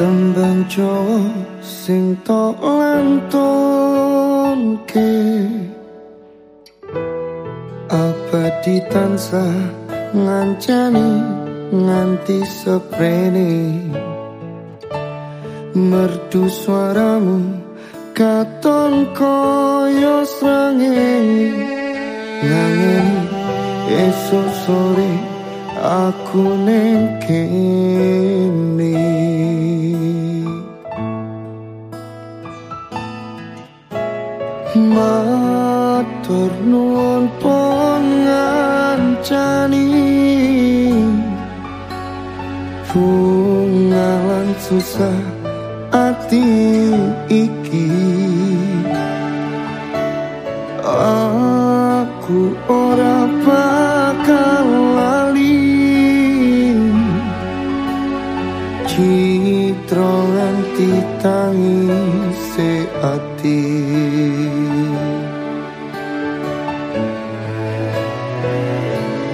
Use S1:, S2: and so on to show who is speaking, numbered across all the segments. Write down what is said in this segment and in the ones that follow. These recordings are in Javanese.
S1: tembang Jawa sing tok lantunke abadi tansah ngancani nganti seprene. Merdu suaramu katon koyo srangeng nanging esok sore aku neng kene matur nuwun pengancani. Bungalan susah ati iki. Aku ora bakal lali. Citra nganti tangi se ati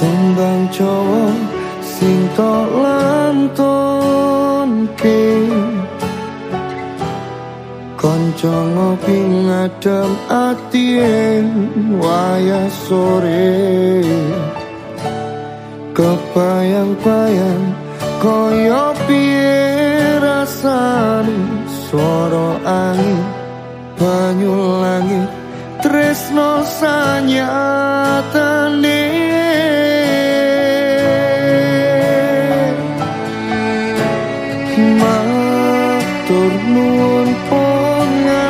S1: tembang Jawa sing tok lantunke. Konco ngopi ngadem atien wayah sore. Kebayang-bayang koyo piye rasane? Swara angin banyu langit tresno sanyatane matur nuwun pengancani.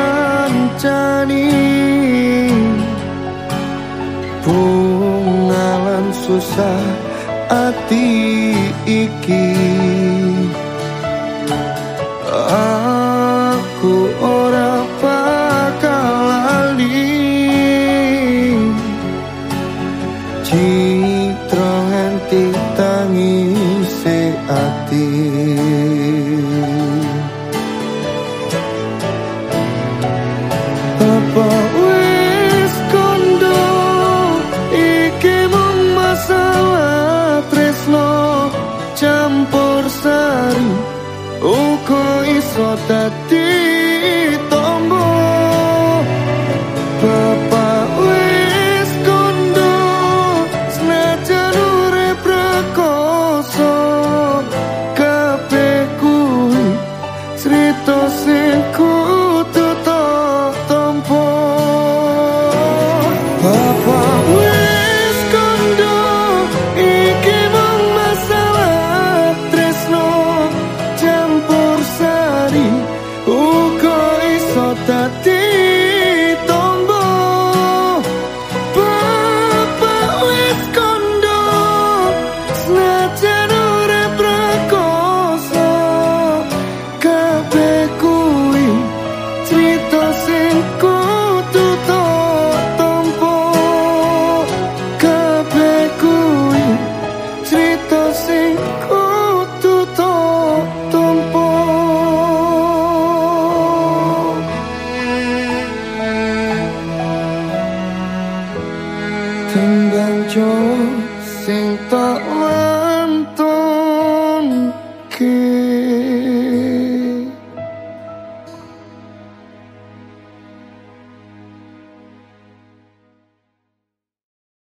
S1: Bungalan susah ati iki. Aku ora bakal lali. Citra nganti tangi se ati só tá da tembang Jawa sing tak